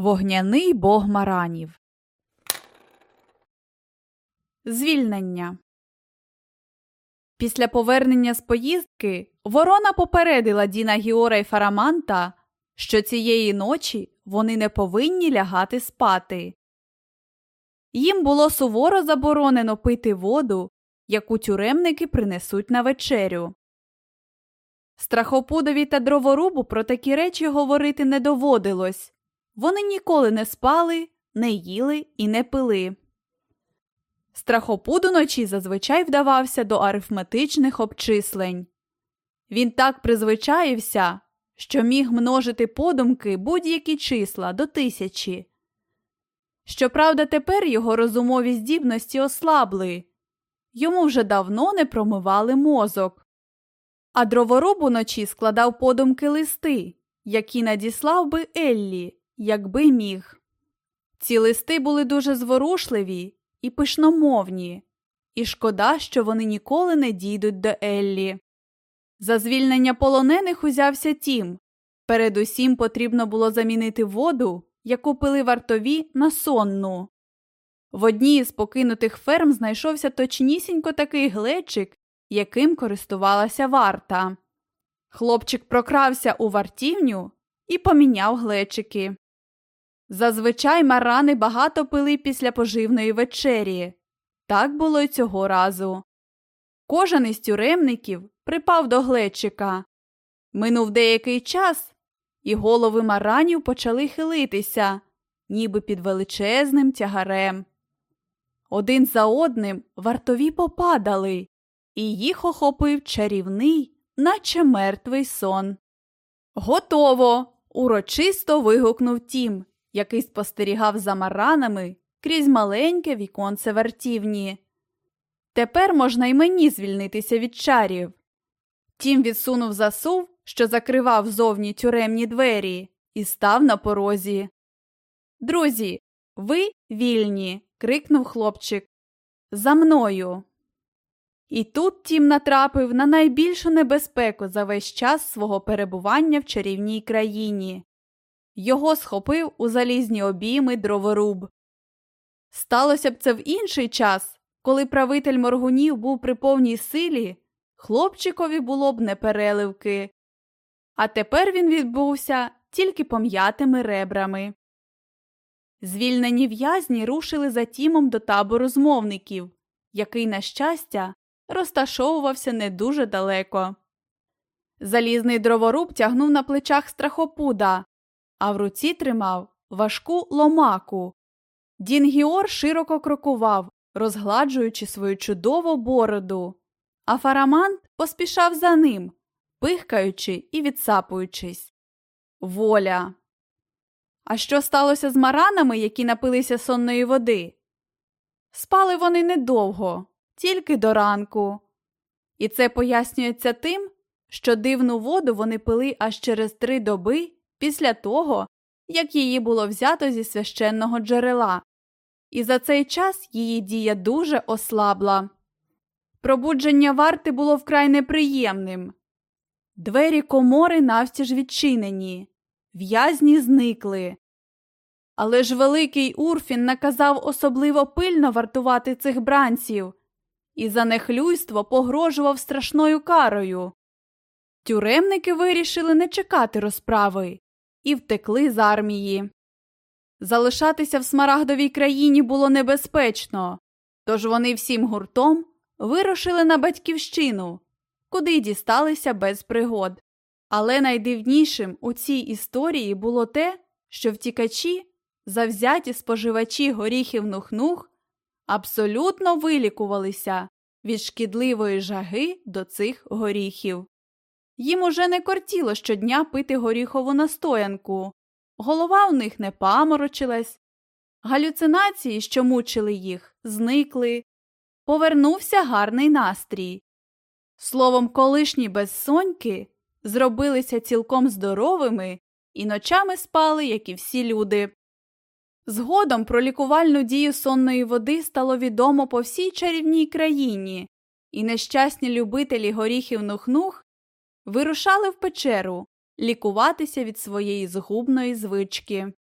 Вогняний бог маранів. Звільнення. Після повернення з поїздки ворона попередила Діна Гіора і Фараманта, що цієї ночі вони не повинні лягати спати. Їм було суворо заборонено пити воду, яку тюремники принесуть на вечерю. Страхопудові та дроворубу про такі речі говорити не доводилось. Вони ніколи не спали, не їли і не пили. Страхопуд уночі зазвичай вдавався до арифметичних обчислень. Він так призвичаївся, що міг множити подумки будь-які числа до тисячі. Щоправда, тепер його розумові здібності ослабли йому вже давно не промивали мозок. А дроворуб уночі складав подумки листи, які надіслав би Еллі, якби міг. Ці листи були дуже зворушливі і пишномовні, і шкода, що вони ніколи не дійдуть до Еллі. За звільнення полонених узявся тім. Передусім потрібно було замінити воду, яку пили вартові, на сонну. В одній з покинутих ферм знайшовся точнісінько такий глечик, яким користувалася варта. Хлопчик прокрався у вартівню і поміняв глечики. Зазвичай марани багато пили після поживної вечері. Так було й цього разу. Кожен із тюремників припав до глечика. Минув деякий час, і голови маранів почали хилитися, ніби під величезним тягарем. Один за одним вартові попадали, і їх охопив чарівний, наче мертвий сон. Готово! урочисто вигукнув тім, який спостерігав за маранами крізь маленьке віконце вартівні. Тепер можна й мені звільнитися від чарів. Тім відсунув засув, що закривав зовні тюремні двері, і став на порозі. Друзі, ви вільні. крикнув хлопчик. За мною. І тут Тім натрапив на найбільшу небезпеку за весь час свого перебування в чарівній країні. Його схопив у залізні обійми дроворуб. Сталося б це в інший час, коли правитель моргунів був при повній силі, хлопчикові було б непереливки. А тепер він відбувся тільки пом'ятими ребрами. Звільнені в'язні рушили за тімом до табору змовників, який, на щастя, розташовувався не дуже далеко. Залізний дроворуб тягнув на плечах страхопуда, а в руці тримав важку ломаку. Дінгіор широко крокував, розгладжуючи свою чудову бороду, а фарамант поспішав за ним, пихкаючи і відсапуючись. Воля. А що сталося з маранами, які напилися сонної води? Спали вони недовго, тільки до ранку. І це пояснюється тим, що дивну воду вони пили аж через три доби після того, як її було взято зі священного джерела, і за цей час її дія дуже ослабла. Пробудження варти було вкрай неприємним. Двері комори навстіж відчинені, в'язні зникли. Але ж великий Урфін наказав особливо пильно вартувати цих бранців і за нехлюйство погрожував страшною карою. Тюремники вирішили не чекати розправи і втекли з армії. Залишатися в смарагдовій країні було небезпечно, тож вони всім гуртом вирушили на батьківщину, куди дісталися без пригод. Але найдивнішим у цій історії було те, що втікачі, завзяті споживачі горіхів нух-нух, абсолютно вилікувалися від шкідливої жаги до цих горіхів. Їм уже не кортіло щодня пити горіхову настоянку, голова у них не паморочилась, галюцинації, що мучили їх, зникли, повернувся гарний настрій. Словом, колишні безсоньки зробилися цілком здоровими і ночами спали, як і всі люди. Згодом про лікувальну дію сонної води стало відомо по всій чарівній країні, і нещасні любителі горіхів нух-нух вирушали в печеру лікуватися від своєї згубної звички.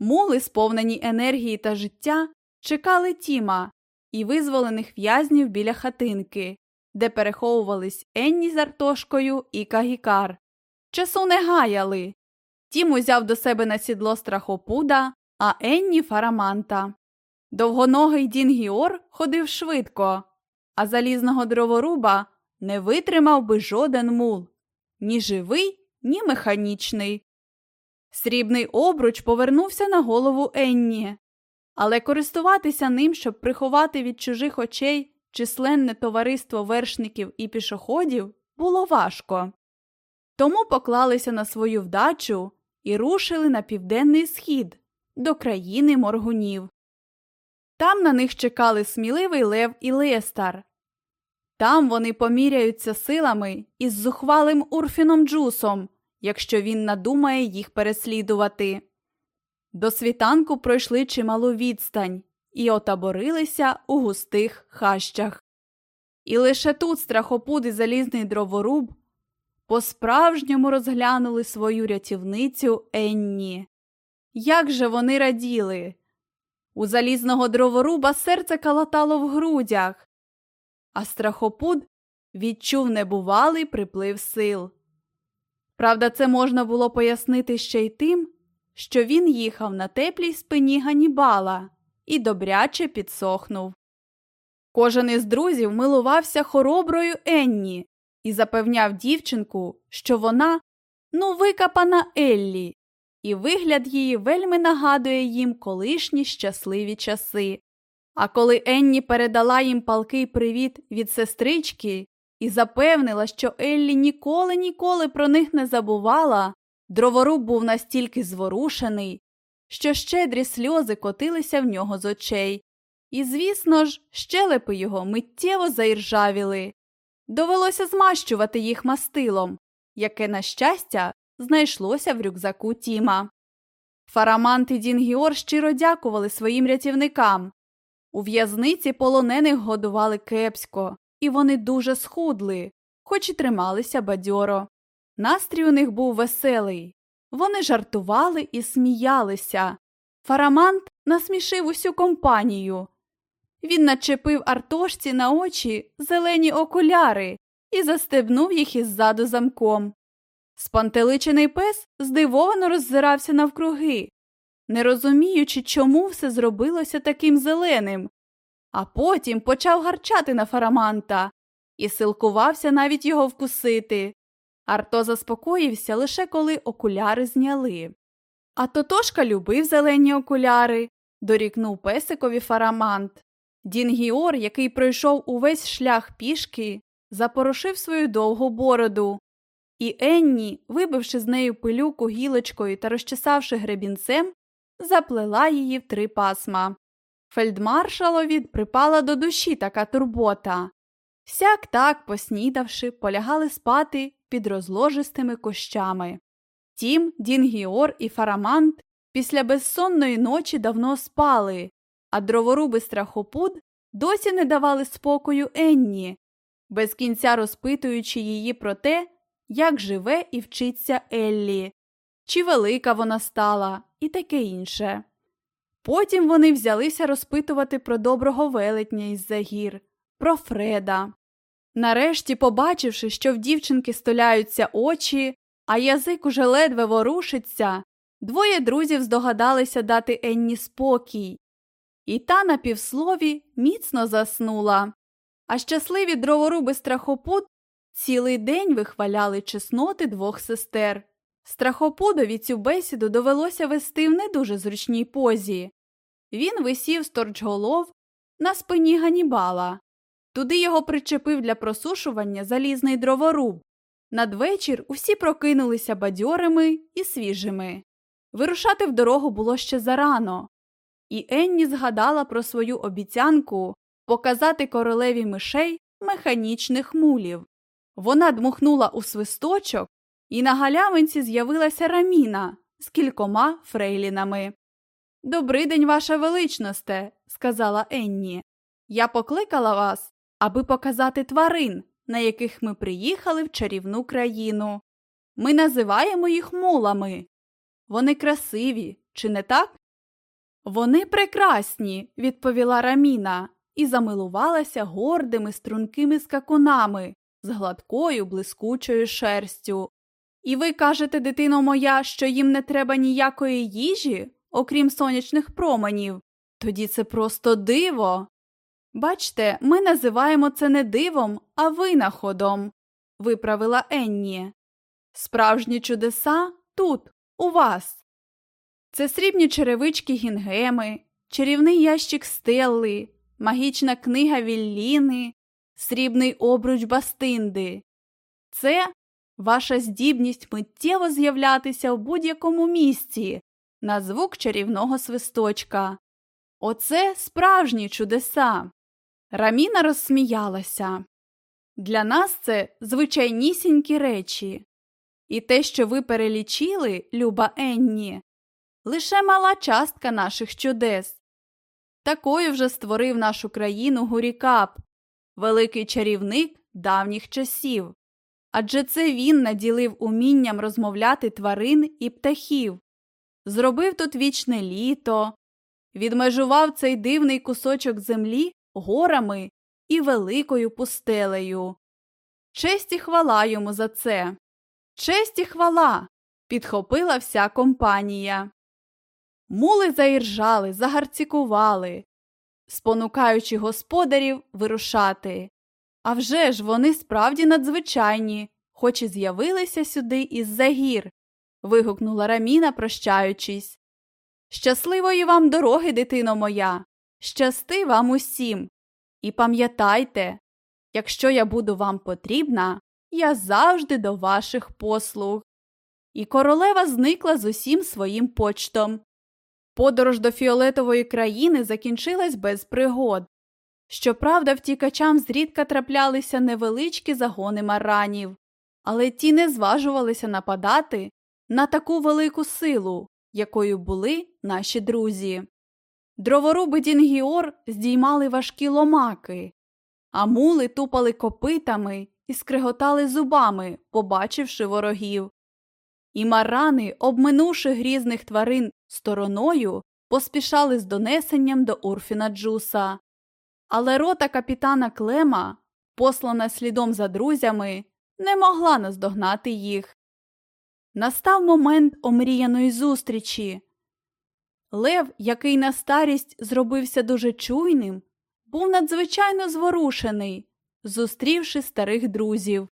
Мули, сповнені енергії та життя, чекали Тіма і визволених в'язнів біля хатинки, де переховувались Енні з Артошкою і Кагікар. Часу не гаяли. Тім узяв до себе на сідло страхопуда, а Енні фараманта. Довгоногий Дінгіор ходив швидко, а залізного дроворуба не витримав би жоден мул ні живий, ні механічний. Срібний обруч повернувся на голову Енні, але користуватися ним, щоб приховати від чужих очей численне товариство вершників і пішоходів, було важко. Тому поклалися на свою вдачу і рушили на південний схід до країни моргунів. Там на них чекали сміливий Лев і Лестар. Там вони поміряються силами із зухвалим Урфіном Джусом, якщо він надумає їх переслідувати. До світанку пройшли чималу відстань і отаборилися у густих хащах. І лише тут страхопуд і залізний дроворуб по справжньому розглянули свою рятівницю Енні. Як же вони раділи! У залізного дроворуба серце калатало в грудях, а страхопуд відчув небувалий приплив сил. Правда, це можна було пояснити ще й тим, що він їхав на теплій спині Ганібала і добряче підсохнув. Кожен із друзів милувався хороброю Енні і запевняв дівчинку, що вона ну викапана Еллі, і вигляд її вельми нагадує їм колишні щасливі часи. А коли Енні передала їм палкий привіт від сестрички і запевнила, що Еллі ніколи ніколи про них не забувала, дроворуб був настільки зворушений, що щедрі сльози котилися в нього з очей. І, звісно ж, щелепи його миттєво заіржавіли. Довелося змащувати їх мастилом, яке, на щастя, знайшлося в рюкзаку Тіма. Фарамант і Дінгіор щиро дякували своїм рятівникам. У в'язниці полонених годували кепсько, і вони дуже схудли, хоч і трималися бадьоро. Настрій у них був веселий. Вони жартували і сміялися. Фарамант насмішив усю компанію. Він начепив артошці на очі зелені окуляри і застебнув їх іззаду замком. Спантеличений пес здивовано роззирався навкруги, не розуміючи, чому все зробилося таким зеленим, а потім почав гарчати на фараманта і силкувався навіть його вкусити. Арто заспокоївся лише коли окуляри зняли. А Тотошка любив зелені окуляри, дорікнув песикові Фарамант. Дінгіор, який пройшов увесь шлях пішки, запорошив свою довгу бороду. І Енні, вибивши з неї пилюку гілочкою та розчесавши гребінцем, заплела її в три пасма. Фельдмаршалові припала до душі така турбота. Сяк так, поснідавши, полягали спати під розложистими кущами. Тім, Дінгіор і Фарамант після безсонної ночі давно спали, а Дроворуб і Страхопуд досі не давали спокою Енні, без кінця розпитуючи її про те, як живе і вчиться Еллі, чи велика вона стала, і таке інше. Потім вони взялися розпитувати про доброго велетня із-за гір, про Фреда. Нарешті, побачивши, що в дівчинки столяються очі, а язик уже ледве ворушиться, двоє друзів здогадалися дати Енні спокій. І та на півслові міцно заснула. А щасливі дроворуби страхопут цілий день вихваляли чесноти двох сестер. Страхопудові цю бесіду довелося вести в не дуже зручній позі. Він висів сторчголов на спині Ганібала. Туди його причепив для просушування залізний дроворуб. Надвечір усі прокинулися бадьорими і свіжими. Вирушати в дорогу було ще зарано. І Енні згадала про свою обіцянку показати королеві мишей механічних мулів. Вона дмухнула у свисточок, і на галявинці з'явилася раміна з кількома фрейлінами. «Добрий день, ваша величносте, сказала Енні. Я покликала вас, аби показати тварин, на яких ми приїхали в чарівну країну. Ми називаємо їх мулами. Вони красиві, чи не так? Вони прекрасні, відповіла Раміна і замилувалася гордими стрункими скакунами з гладкою блискучою шерстю. І ви кажете, дитино моя, що їм не треба ніякої їжі, окрім сонячних променів. Тоді це просто диво. Бачте, ми називаємо це не дивом, а винаходом, виправила Енні. Справжні чудеса тут, у вас. Це срібні черевички гінгеми, чарівний ящик стелли, магічна книга Вілліни, срібний обруч Бастинди. Це ваша здібність миттєво з'являтися в будь-якому місці на звук чарівного свисточка. Оце справжні чудеса. Раміна розсміялася. Для нас це звичайнісінькі речі. І те, що ви перелічили, люба Енні, лише мала частка наших чудес. Такою вже створив нашу країну Гурікап, великий чарівник давніх часів. Адже це він наділив умінням розмовляти тварин і птахів, зробив тут вічне літо, відмежував цей дивний кусочок землі горами і великою пустелею. Честь і хвала йому за це. Честь і хвала. підхопила вся компанія. Мули заіржали, загарцікували, спонукаючи господарів вирушати. А вже ж вони справді надзвичайні, хоч і з'явилися сюди із за гір. вигукнула Раміна, прощаючись. Щасливої вам дороги, дитино моя, щасти вам усім. І пам'ятайте, якщо я буду вам потрібна, я завжди до ваших послуг. І королева зникла з усім своїм почтом. Подорож до фіолетової країни закінчилась без пригод. Щоправда, втікачам зрідка траплялися невеличкі загони маранів, але ті не зважувалися нападати на таку велику силу, якою були наші друзі. Дроворуби Дінгіор здіймали важкі ломаки, а мули тупали копитами і скриготали зубами, побачивши ворогів. І марани, обминувши грізних тварин стороною, поспішали з донесенням до Урфіна Джуса. Але рота капітана Клема, послана слідом за друзями, не могла наздогнати їх. Настав момент омріяної зустрічі. Лев, який на старість зробився дуже чуйним, був надзвичайно зворушений, зустрівши старих друзів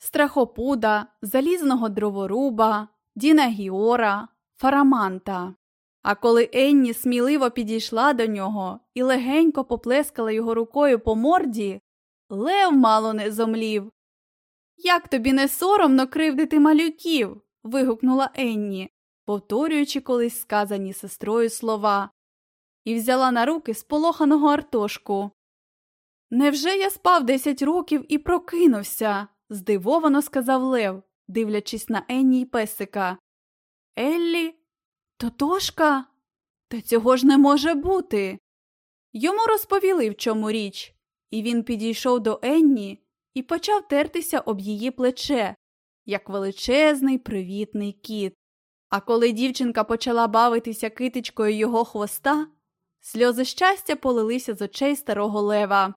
страхопуда, залізного дроворуба, Діна Гіора, Фараманта. А коли Енні сміливо підійшла до нього і легенько поплескала його рукою по морді, Лев мало не зомлів. Як тобі не соромно кривдити малюків? вигукнула Енні, повторюючи колись сказані сестрою слова, і взяла на руки сполоханого Артошку. Невже я спав десять років і прокинувся? здивовано сказав Лев, дивлячись на Енні й песика. Еллі? Тотошка? Та цього ж не може бути. Йому розповіли, в чому річ, і він підійшов до Енні і почав тертися об її плече, як величезний привітний кіт. А коли дівчинка почала бавитися китичкою його хвоста, сльози щастя полилися з очей старого лева.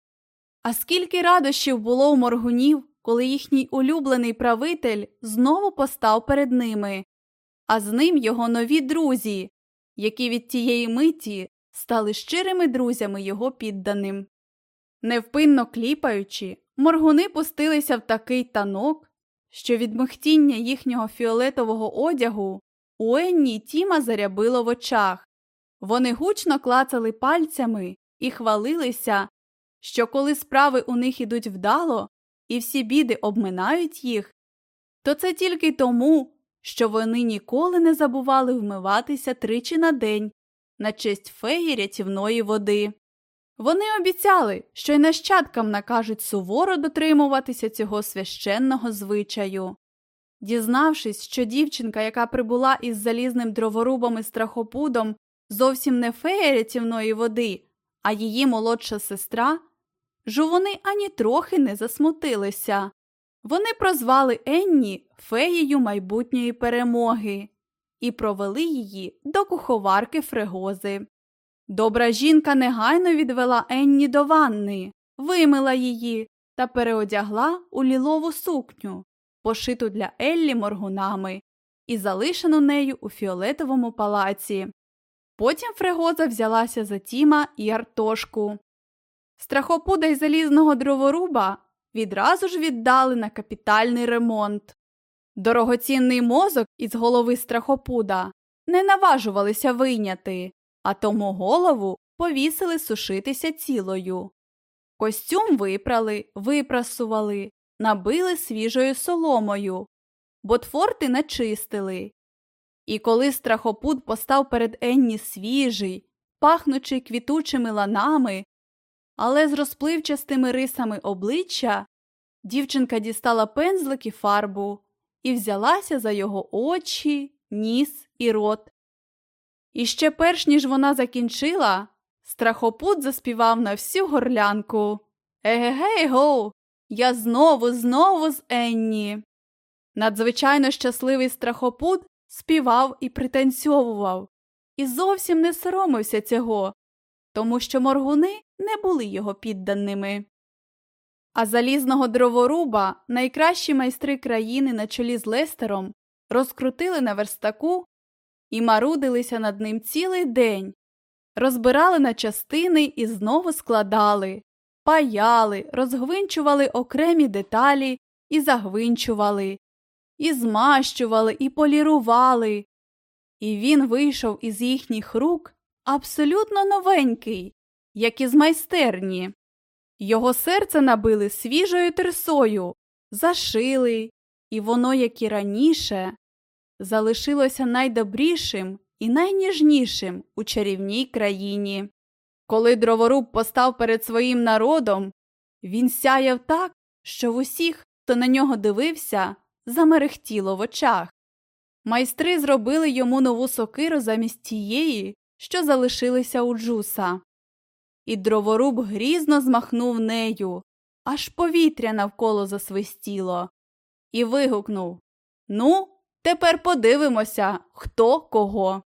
А скільки радощів було у моргунів, коли їхній улюблений правитель знову постав перед ними, а з ним його нові друзі, які від тієї миті стали щирими друзями його підданим. Невпинно кліпаючи, моргуни пустилися в такий танок, що від михтіння їхнього фіолетового одягу у Енні Тіма зарябило в очах. Вони гучно клацали пальцями і хвалилися, що коли справи у них ідуть вдало і всі біди обминають їх, то це тільки тому, що вони ніколи не забували вмиватися тричі на день на честь феї рятівної води. Вони обіцяли, що й нащадкам накажуть суворо дотримуватися цього священного звичаю. Дізнавшись, що дівчинка, яка прибула із залізним дроворубом і страхопудом, зовсім не фея рятівної води, а її молодша сестра, жувони ані трохи не засмутилися. Вони прозвали Енні феєю майбутньої перемоги і провели її до куховарки Фрегози. Добра жінка негайно відвела Енні до ванни, вимила її та переодягла у лілову сукню, пошиту для Еллі моргунами і залишену нею у фіолетовому палаці. Потім Фрегоза взялася за Тіма і Артошку. Страхопуда й залізного дроворуба відразу ж віддали на капітальний ремонт. Дорогоцінний мозок із голови страхопуда не наважувалися вийняти, а тому голову повісили сушитися цілою. Костюм випрали, випрасували, набили свіжою соломою, ботфорти начистили. І коли страхопуд постав перед Енні свіжий, пахнучий квітучими ланами, але з розпливчастими рисами обличчя, дівчинка дістала пензлик і фарбу і взялася за його очі, ніс і рот. І ще перш ніж вона закінчила, страхопут заспівав на всю горлянку Егегей гоу, я знову, знову з Енні. Надзвичайно щасливий страхопут співав і пританцьовував, і зовсім не соромився цього, тому що моргуни не були його підданими. А залізного дроворуба найкращі майстри країни на чолі з Лестером розкрутили на верстаку і марудилися над ним цілий день, розбирали на частини і знову складали, паяли, розгвинчували окремі деталі і загвинчували, і змащували, і полірували. І він вийшов із їхніх рук абсолютно новенький, як із майстерні. Його серце набили свіжою терсою, зашили, і воно, як і раніше, залишилося найдобрішим і найніжнішим у чарівній країні. Коли дроворуб постав перед своїм народом, він сяяв так, що в усіх, хто на нього дивився, замерехтіло в очах. Майстри зробили йому нову сокиру замість тієї, що залишилися у джуса. І дроворуб грізно змахнув нею, аж повітря навколо засвистіло, і вигукнув Ну, тепер подивимося, хто кого.